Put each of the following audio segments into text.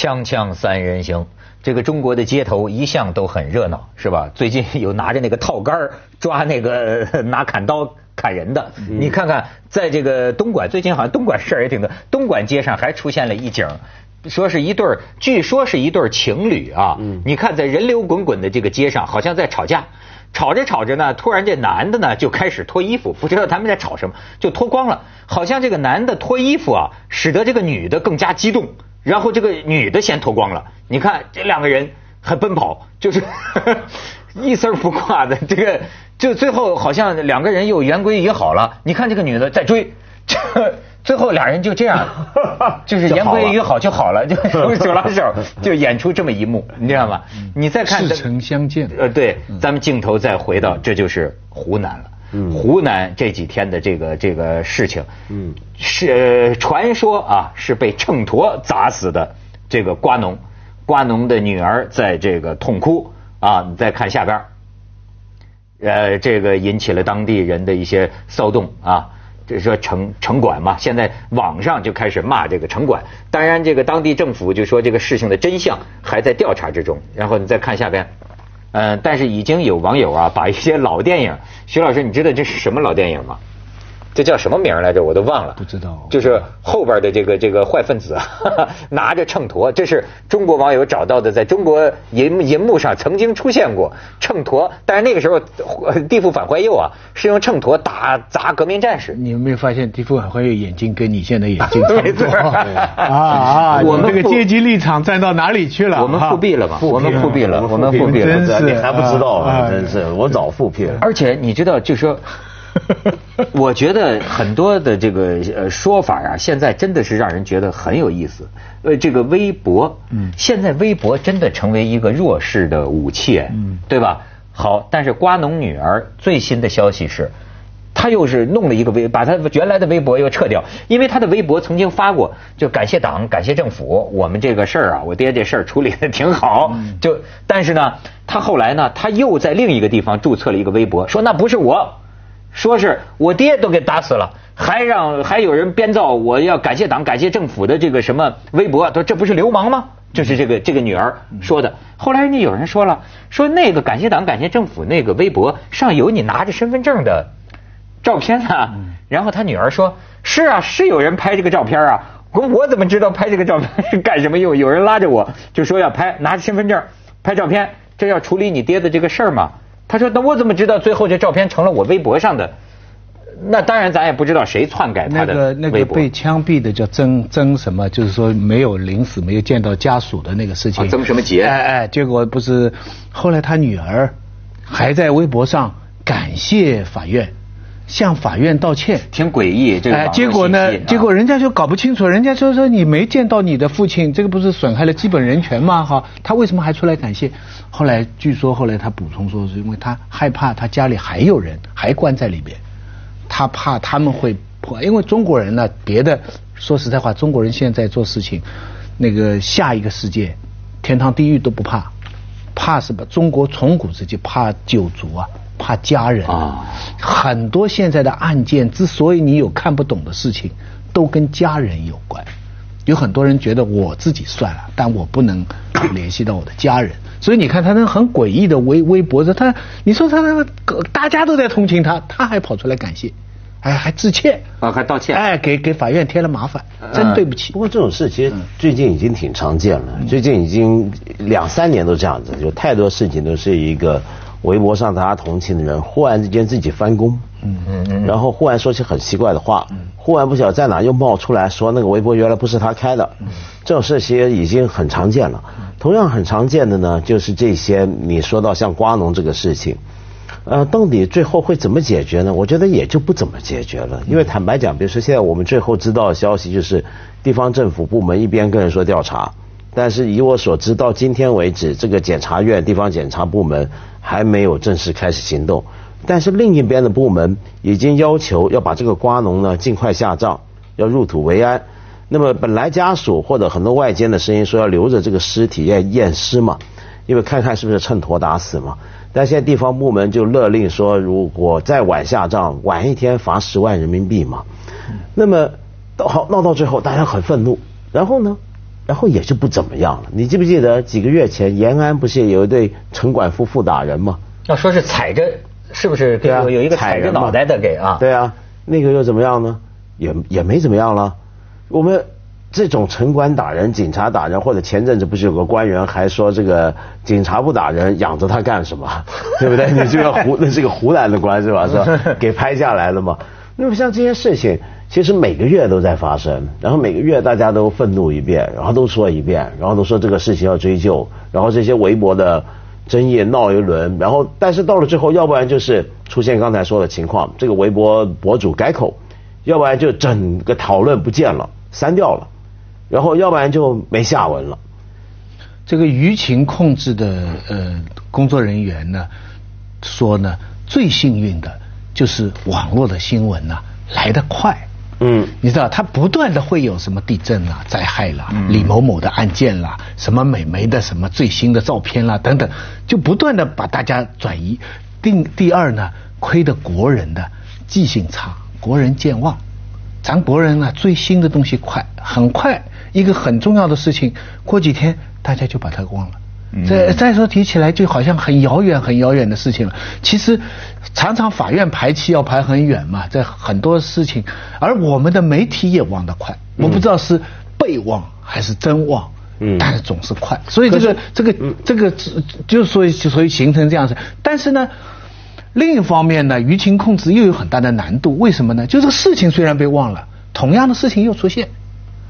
锵锵三人行，这个中国的街头一向都很热闹，是吧？最近有拿着那个套杆儿抓那个 拿砍刀砍人的，你看看，在这个东莞，最近好像东莞事儿也挺多，东莞街上还出现了一景。说是一对儿，据说是一对儿情侣啊。你看，在人流滚滚的这个街上，好像在吵架。吵着吵着呢，突然这男的呢就开始脱衣服，不知道他们在吵什么，就脱光了。好像这个男的脱衣服啊，使得这个女的更加激动，然后这个女的先脱光了。你看这两个人还奔跑，就是 一丝不挂的。这个就最后好像两个人又言归于好了。你看这个女的在追。这 最后俩人就这样，就是言归于好就好了，就手拉手就演出这么一幕，你知道吗？你再看似曾相见。呃，对，咱们镜头再回到，这就是湖南了。嗯，湖南这几天的这个这个事情，嗯，是传说啊，是被秤砣砸死的这个瓜农，瓜农的女儿在这个痛哭啊。你再看下边，呃，这个引起了当地人的一些骚动啊。就是说城城管嘛，现在网上就开始骂这个城管。当然，这个当地政府就说这个事情的真相还在调查之中。然后你再看下边，嗯，但是已经有网友啊，把一些老电影，徐老师，你知道这是什么老电影吗？这叫什么名来着？我都忘了。不知道。就是后边的这个这个坏分子 拿着秤砣，这是中国网友找到的，在中国银银幕上曾经出现过秤砣，但是那个时候地富反坏右啊，是用秤砣打砸革命战士。你有没有发现地富反坏右眼睛跟你现在眼睛差不多？啊啊！我们这个阶级立场站到哪里去了？我们复辟了嘛？我们复辟了，我们复辟了。真是你还不知道啊！真是我早复辟了。而且你知道，就说。我觉得很多的这个呃说法啊，现在真的是让人觉得很有意思。呃，这个微博，嗯，现在微博真的成为一个弱势的武器，嗯，对吧？好，但是瓜农女儿最新的消息是，她又是弄了一个微，把她原来的微博又撤掉，因为她的微博曾经发过，就感谢党，感谢政府，我们这个事儿啊，我爹这事儿处理的挺好。就但是呢，他后来呢，他又在另一个地方注册了一个微博，说那不是我。说是我爹都给打死了，还让还有人编造我要感谢党、感谢政府的这个什么微博，说这不是流氓吗？就是这个这个女儿说的。后来人家有人说了，说那个感谢党、感谢政府那个微博上有你拿着身份证的照片啊。然后他女儿说：“是啊，是有人拍这个照片啊。我我怎么知道拍这个照片是干什么用？有人拉着我就说要拍，拿着身份证拍照片，这要处理你爹的这个事儿吗？”他说：“那我怎么知道最后这照片成了我微博上的？那当然，咱也不知道谁篡改他的那个那个被枪毙的叫曾曾什么，就是说没有临死，没有见到家属的那个事情。曾什么杰？哎哎，结果不是后来他女儿还在微博上感谢法院。”向法院道歉，挺诡异。这个，结果呢？结果人家就搞不清楚，人家就说你没见到你的父亲，这个不是损害了基本人权吗？哈，他为什么还出来感谢？后来据说后来他补充说，是因为他害怕他家里还有人还关在里边，他怕他们会破。因为中国人呢，别的说实在话，中国人现在做事情，那个下一个世界，天堂地狱都不怕，怕什么？中国从古至今怕九族啊。怕家人啊，很多现在的案件之所以你有看不懂的事情，都跟家人有关。有很多人觉得我自己算了，但我不能联系到我的家人。所以你看他那很诡异的微微博，他你说他那个大家都在同情他，他还跑出来感谢，哎还致歉啊还道歉，哎给给法院添了麻烦，真对不起。不过这种事其实最近已经挺常见了，最近已经两三年都这样子，就太多事情都是一个。微博上大家同情的人，忽然之间自己翻工，嗯嗯嗯，然后忽然说起很奇怪的话，嗯，忽然不晓得在哪又冒出来说那个微博原来不是他开的，嗯，这种事其实已经很常见了。同样很常见的呢，就是这些你说到像瓜农这个事情，呃，到底最后会怎么解决呢？我觉得也就不怎么解决了，因为坦白讲，比如说现在我们最后知道的消息就是，地方政府部门一边跟人说调查。但是以我所知，到今天为止，这个检察院、地方检察部门还没有正式开始行动。但是另一边的部门已经要求要把这个瓜农呢尽快下葬，要入土为安。那么本来家属或者很多外间的声音说要留着这个尸体验验尸嘛，因为看看是不是秤砣打死嘛。但现在地方部门就勒令说，如果再晚下葬，晚一天罚十万人民币嘛。那么到好闹到最后，大家很愤怒。然后呢？然后也就不怎么样了。你记不记得几个月前延安不是有一对城管夫妇打人吗？要说是踩着，是不是？对啊，有一个踩着脑袋的给啊。对啊，那个又怎么样呢？也也没怎么样了。我们这种城管打人、警察打人，或者前阵子不是有个官员还说这个警察不打人，养着他干什么？对不对？你这个湖那是个湖南的官是吧？是吧？给拍下来了嘛？那么像这些事情，其实每个月都在发生，然后每个月大家都愤怒一遍，然后都说一遍，然后都说这个事情要追究，然后这些微博的争议闹一轮，然后但是到了最后，要不然就是出现刚才说的情况，这个微博博主改口，要不然就整个讨论不见了，删掉了，然后要不然就没下文了。这个舆情控制的呃工作人员呢，说呢，最幸运的就是网络的新闻呢、来得快。嗯，你知道，它不断的会有什么地震啦、灾害啦、李某某的案件啦、什么美眉的什么最新的照片啦等等，就不断的把大家转移。第第二呢，亏得国人的记性差，国人健忘。咱国人呢，最新的东西快，很快一个很重要的事情，过几天大家就把它忘了。再再说提起来，就好像很遥远、很遥远的事情了。其实，常常法院排期要排很远嘛，在很多事情，而我们的媒体也忘得快。我不知道是被忘还是真忘，嗯但是总是快。所以这个这个这个就所以所以形成这样子。但是呢。另一方面呢，舆情控制又有很大的难度。为什么呢？就这个事情虽然被忘了，同样的事情又出现。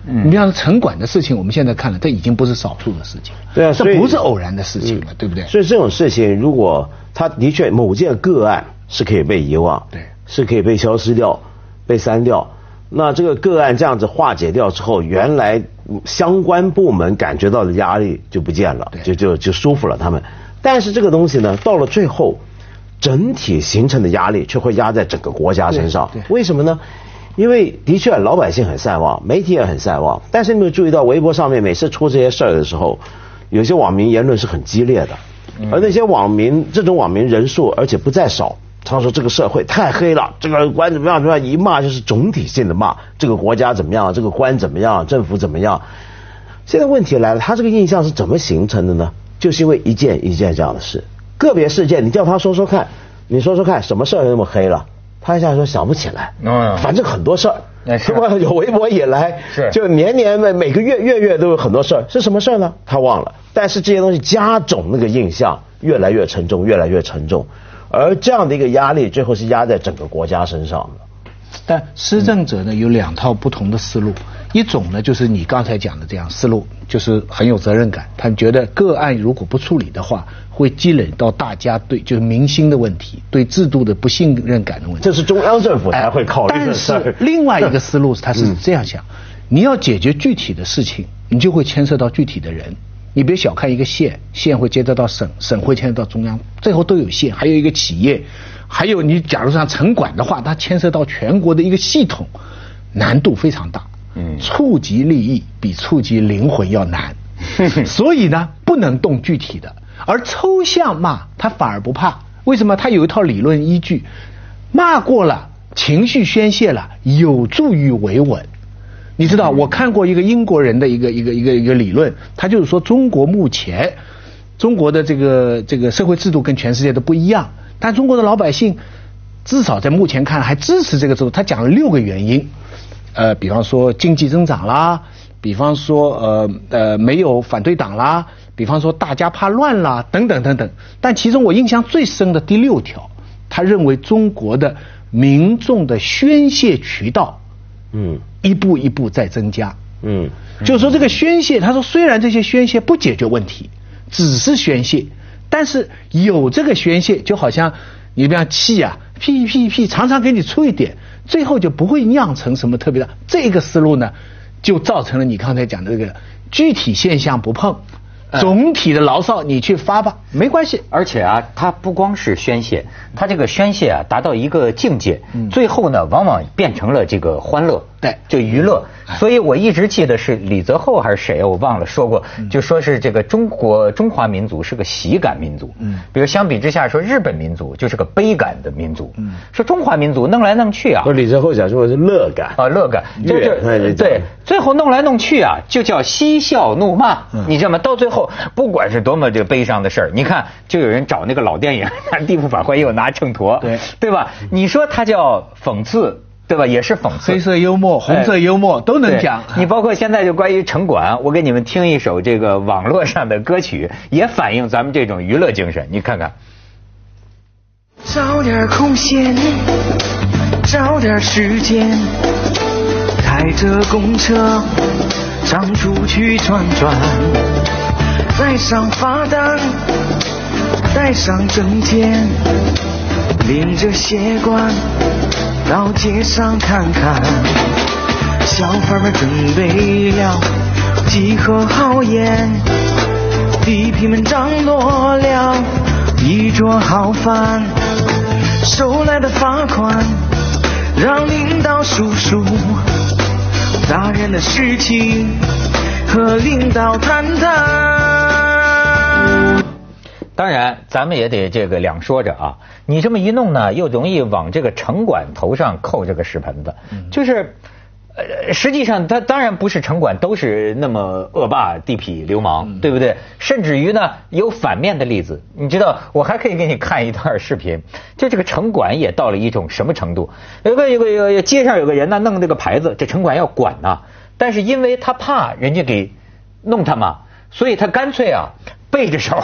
嗯，你比方说城管的事情，我们现在看了，这已经不是少数的事情了。对啊，这不是偶然的事情了，对不对？所以这种事情，如果它的确某件个案是可以被遗忘，对是可以被消失掉、被删掉，那这个个案这样子化解掉之后，原来相关部门感觉到的压力就不见了对，就就就舒服了他们。但是这个东西呢，到了最后，整体形成的压力却会压在整个国家身上。为什么呢？因为的确老百姓很善忘，媒体也很善忘，但是你有没有注意到微博上面每次出这些事儿的时候，有些网民言论是很激烈的，而那些网民这种网民人数而且不在少。他说这个社会太黑了，这个官怎么样怎么样，一骂就是总体性的骂，这个国家怎么样，这个官怎么样，政府怎么样。现在问题来了，他这个印象是怎么形成的呢？就是因为一件一件这样的事，个别事件，你叫他说说看，你说说看，什么事儿那么黑了？他一下说想不起来，嗯反正很多事儿，哎是吧？有微博以来，是就年年每每个月月月都有很多事儿，是什么事儿呢？他忘了，但是这些东西加重那个印象，越来越沉重，越来越沉重，而这样的一个压力，最后是压在整个国家身上的。但施政者呢有两套不同的思路，一种呢就是你刚才讲的这样思路，就是很有责任感，他们觉得个案如果不处理的话，会积累到大家对就是民心的问题，对制度的不信任感的问题。这是中央政府才会考虑的但是另外一个 思路，他嗯是这样想：你要解决具体的事情，你就会牵涉到具体的人。你别小看一个县，县会接得到省，省会牵涉到中央，最后都有县，还有一个企业，还有你假如像城管的话，它牵涉到全国的一个系统，难度非常大。嗯触及利益比触及灵魂要难，所以呢，不能动具体的，而抽象骂他反而不怕。为什么？他有一套理论依据，骂过了，情绪宣泄了，有助于维稳。你知道，我看过一个英国人的一个一个一个一个理论，他就是说中国目前中国的这个这个社会制度跟全世界都不一样，但中国的老百姓至少在目前看还支持这个制度。他讲了六个原因，呃，比方说经济增长啦，比方说呃呃没有反对党啦，比方说大家怕乱啦，等等等等。但其中我印象最深的第六条，他认为中国的民众的宣泄渠道。嗯一步一步在增加。嗯就是说这个宣泄，他说虽然这些宣泄不解决问题，只是宣泄，但是有这个宣泄，就好像你比方气啊，屁屁屁，常常给你出一点，最后就不会酿成什么特别的。这个思路呢，就造成了你刚才讲的这个具体现象不碰，总体的牢骚你去发吧，没关系。而且啊，它不光是宣泄，它这个宣泄啊达到一个境界，最后呢，往往变成了这个欢乐。对就娱乐。所以我一直记得是李泽厚还是谁，我忘了说过，就说是这个中国中华民族是个喜感民族。嗯，比如相比之下说日本民族就是个悲感的民族。嗯，说中华民族弄来弄去啊不，是李泽厚讲说是乐感啊，乐感，就是就对，最后弄来弄去啊，就叫嬉笑怒骂。你知道吗？到最后，不管是多么这个悲伤的事儿，你看，就有人找那个老电影《地府法官》，又拿秤砣，对对吧？你说他叫讽刺，对吧？也是讽刺。黑色幽默、红色幽默都能讲。你包括现在就关于城管，我给你们听一首这个网络上的歌曲，也反映咱们这种娱乐精神。你看看，找点空闲，找点时间，开着公车上出去转转，带上罚单，带上证件，拎着鞋罐到街上看看。小贩们准备了几盒好烟，地痞们张罗了一桌好饭，收来的罚款让领导数数，大人的事情和领导谈谈。当然咱们也得这个两说着啊。你这么一弄呢，又容易往这个城管头上扣这个屎盆子，就是。呃，实际上，他当然不是城管都是那么恶霸、地痞、流氓，对不对？甚至于呢，有反面的例子。你知道，我还可以给你看一段视频，就这个城管也到了一种什么程度？有个有个有个街上有个人呢，弄这个牌子，这城管要管呐，但是因为他怕人家给弄他嘛，所以他干脆啊背着手。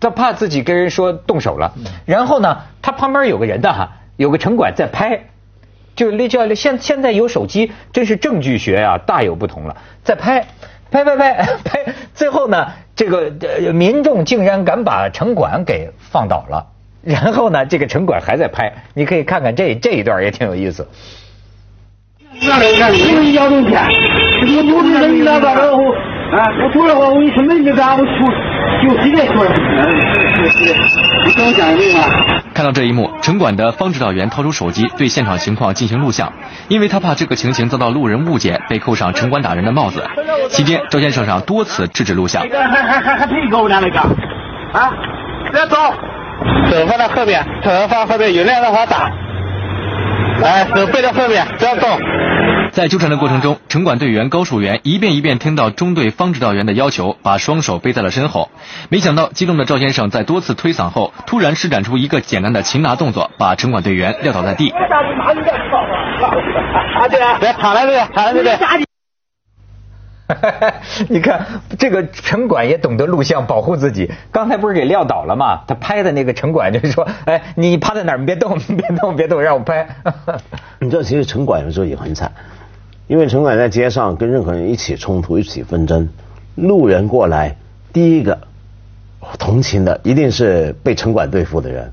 他怕自己跟人说动手了，然后呢，他旁边有个人的哈，有个城管在拍，就那叫现现在有手机，真是证据学啊，大有不同了，在拍，拍拍拍 拍，最后呢，这个呃民众竟然敢把城管给放倒了，然后呢，这个城管还在拍，你可以看看这这一段也挺有意思。啊，我出来话，我一出门就干，我出就直接出来，你跟我讲？看到这一幕，城管的方指导员掏出手机对现场情况进行录像，因为他怕这个情形遭到路人误解，被扣上城管打人的帽子。期间，赵先生上多次制止录像这。个还还还还配给我俩那个，啊，别走，手放在后面，手放后面，有人让他打，哎，手背在后面，不要动。在纠缠的过程中，城管队员高树元一遍一遍听到中队方指导员的要求，把双手背在了身后。没想到，激动的赵先生在多次推搡后，突然施展出一个简单的擒拿动作，把城管队员撂倒在地。啊对啊，别躺在这里，躺在这里。你看这个城管也懂得录像保护自己。刚才不是给撂倒了吗？他拍的那个城管就是说：“哎，你趴在哪儿？你别动，别动，别动，让我拍。你知道，其实城管有时候也很惨，因为城管在街上跟任何人一起冲突、一起纷争，路人过来，第一个同情的一定是被城管对付的人。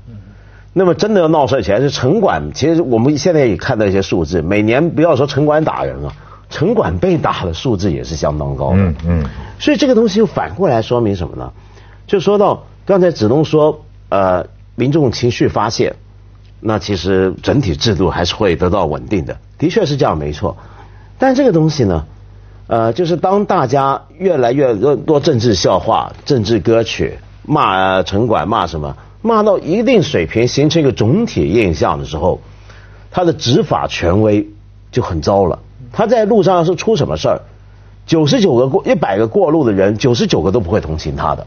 那么真的要闹事起来，是城管。其实我们现在也看到一些数字，每年不要说城管打人了，城管被打的数字也是相当高的。嗯嗯所以这个东西又反过来说明什么呢？就说到刚才子东说，呃，民众情绪发泄，那其实整体制度还是会得到稳定的，的确是这样，没错。但这个东西呢，呃，就是当大家越来越多多政治笑话、政治歌曲骂城管骂什么，骂到一定水平，形成一个总体印象的时候，他的执法权威就很糟了。他在路上要是出什么事儿，九十九个过一百个过路的人，九十九个都不会同情他的，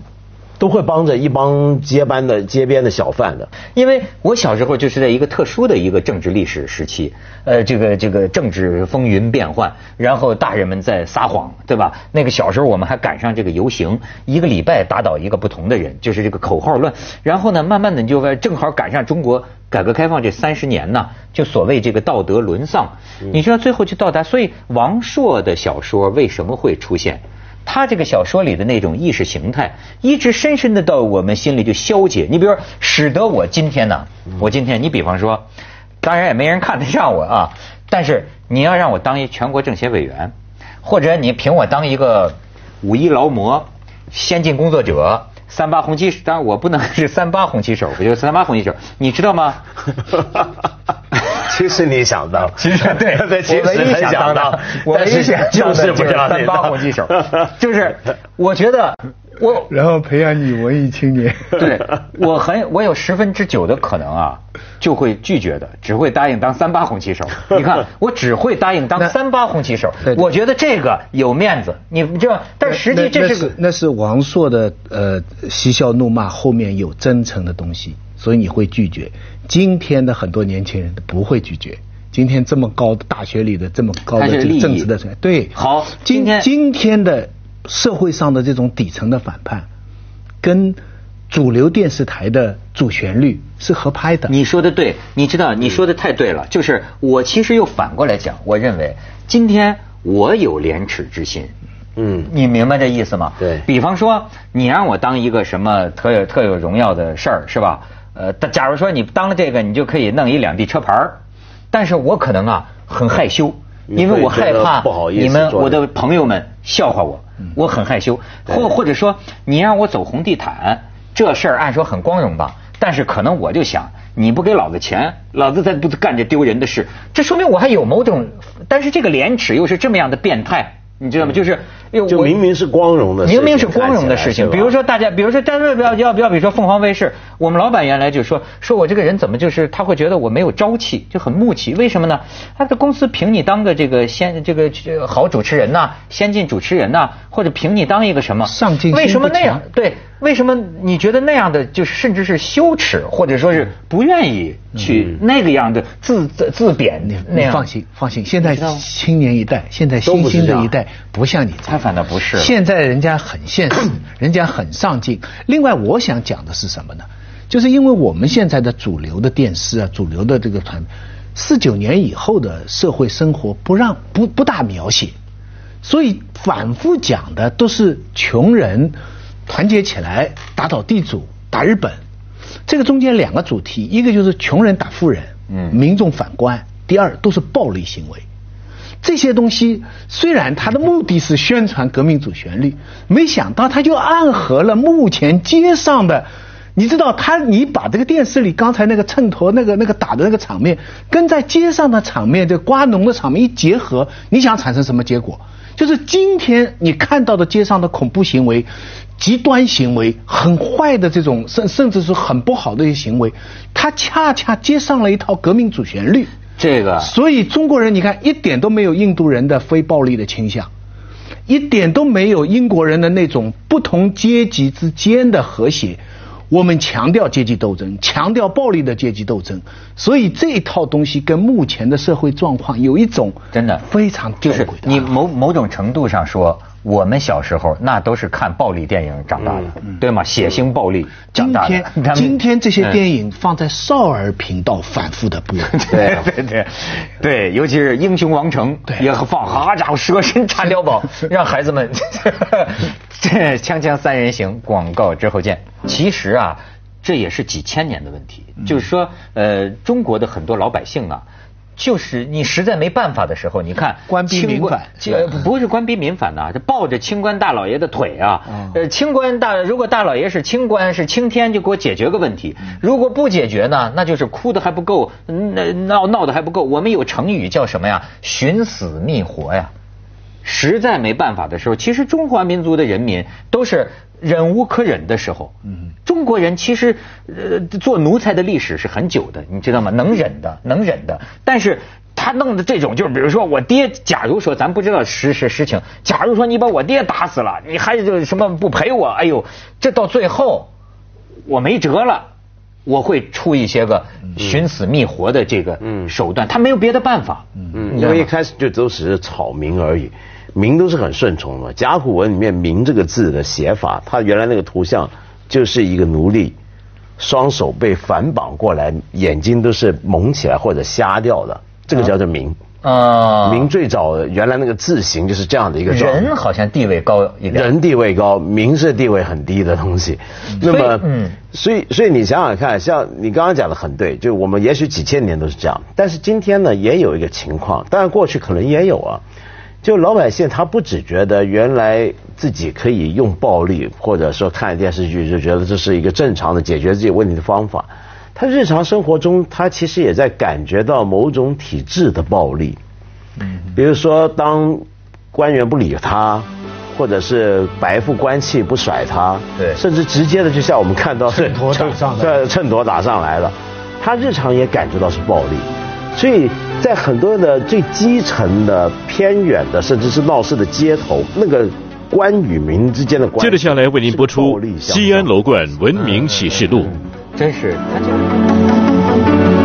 都会帮着一帮街班的街边的小贩的。因为我小时候就是在一个特殊的一个政治历史时期，呃，这个这个政治风云变幻，然后大人们在撒谎，对吧？那个小时候我们还赶上这个游行，一个礼拜打倒一个不同的人，就是这个口号乱。然后呢，慢慢的你就正好赶上中国改革开放这三十年呢，就所谓这个道德沦丧，你知道最后就到达，所以王朔的小说为什么会出现？他这个小说里的那种意识形态，一直深深的到我们心里就消解。你比如说，使得我今天呢，我今天，你比方说，当然也没人看得上我啊，但是你要让我当一全国政协委员，或者你评我当一个五一劳模、先进工作者。三八红旗，当然我不能是三八红旗手，我就是三八红旗手，你知道吗？其实你想当，其实对，对，其实很想当的，我唯一想就是不让三你当八红旗手，就是我觉得我然后培养你文艺青年。对我很我有十分之九的可能啊，就会拒绝的，只会答应当三八红旗手。你看，我只会答应当三八红旗手对。我觉得这个有面子，你你知道，但实际这是个那是王朔的呃嬉笑怒骂后面有真诚的东西，所以你会拒绝。今天的很多年轻人不会拒绝。今天这么高的大学里的这么高的政治的成对，好今今天今天的社会上的这种底层的反叛，跟主流电视台的主旋律是合拍的。你说的对，你知道你说的太对了。就是我其实又反过来讲，我认为今天我有廉耻之心。嗯，你明白这意思吗？对比方说，你让我当一个什么特有特有荣耀的事儿，是吧？呃，但假如说你当了这个，你就可以弄一两地车牌儿但是我可能啊很害羞，因为我害怕不好意思你们我的朋友们笑话我，我很害羞。或或者说，你让我走红地毯，这事儿按说很光荣吧，但是可能我就想，你不给老子钱，老子才不干这丢人的事。这说明我还有某种，但是这个廉耻又是这么样的变态。你知道吗？就是，因为就明明是光荣的事情，明明是光荣的事情，比如说大家，比如说，但是不要要不要，比如说凤凰卫视，我们老板原来就说，说我这个人怎么就是他会觉得我没有朝气，就很木气，为什么呢？他的公司凭你当个这个先这个这个好主持人呐、先进主持人呐、或者凭你当一个什么？上进心为什么那样？对，为什么你觉得那样的就是甚至是羞耻，或者说是不愿意去那个样的自自自贬你那样？你放心，放心，现在青年一代，现在都新兴的一代不像你，他反倒不是现在人家很现实，人家很上进。另外，我想讲的是什么呢？就是因为我们现在的主流的电视啊，主流的这个团，四九年以后的社会生活不让不不大描写，所以反复讲的都是穷人团结起来打倒地主、打日本。这个中间两个主题，一个就是穷人打富人，嗯民众反官；第二都是暴力行为。这些东西虽然它的目的是宣传革命主旋律，没想到它就暗合了目前街上的。你知道他，你把这个电视里刚才那个秤砣、那个那个打的那个场面，跟在街上的场面、这瓜农的场面一结合，你想产生什么结果？就是今天你看到的街上的恐怖行为、极端行为、很坏的这种，甚甚至是很不好的一些行为，它恰恰接上了一套革命主旋律。这个。所以中国人，你看一点都没有印度人的非暴力的倾向，一点都没有英国人的那种不同阶级之间的和谐。我们强调阶级斗争，强调暴力的阶级斗争，所以这一套东西跟目前的社会状况有一种真的。非常就是你某某种程度上说，我们小时候那都是看暴力电影长大的，对吗？血腥暴力长大的。今天今天这些嗯电影放在少儿频道反复的播，对对对对，尤其是《英雄王城》也放，好家伙，蛇身插碉堡，让孩子们 这锵锵三人行广告之后见。其实啊，这也是几千年的问题，就是说，呃，中国的很多老百姓啊。就是你实在没办法的时候，你看 官逼民反呃不是官逼民反呐、这抱着清官大老爷的腿啊，嗯呃，清官大如果大老爷是清官是青天，就给我解决个问题。如果不解决呢，那就是哭的还不够，那闹闹的还不够。我们有成语叫什么呀？寻死觅活呀。实在没办法的时候，其实中华民族的人民都是忍无可忍的时候。嗯，中国人其实呃做奴才的历史是很久的，你知道吗？能忍的，能忍的。但是他弄的这种，就是比如说我爹，假如说咱不知道实实实情，假如说你把我爹打死了，你还就什么不赔我？哎呦，这到最后我没辙了。我会出一些个寻死觅活的这个嗯手段，他没有别的办法。嗯，因为一开始就都只是草民而已，民都是很顺从的。甲骨文里面“民”这个字的写法，它原来那个图像就是一个奴隶，双手被反绑过来，眼睛都是蒙起来或者瞎掉的，这个叫做“民”。啊民最早原来那个字形就是这样的一个状态。人好像地位高一点。人地位高，民是地位很低的东西。那么，嗯所以所以你想想看，像你刚刚讲的很对，就我们也许几千年都是这样，但是今天呢，也有一个情况，当然过去可能也有啊。就老百姓他不只觉得原来自己可以用暴力，或者说看电视剧就觉得这是一个正常的解决自己问题的方法，他日常生活中，他其实也在感觉到某种体制的暴力。嗯，比如说当官员不理他，或者是白富官气不甩他，对。甚至直接的，就像我们看到是秤砣打上来。对，秤砣打上来了，他日常也感觉到是暴力，所以在很多的最基层的、偏远的，甚至是闹市的街头，那个官与民之间的关系，接着下来为您播出《西安楼冠文明启示录》。真是他这个。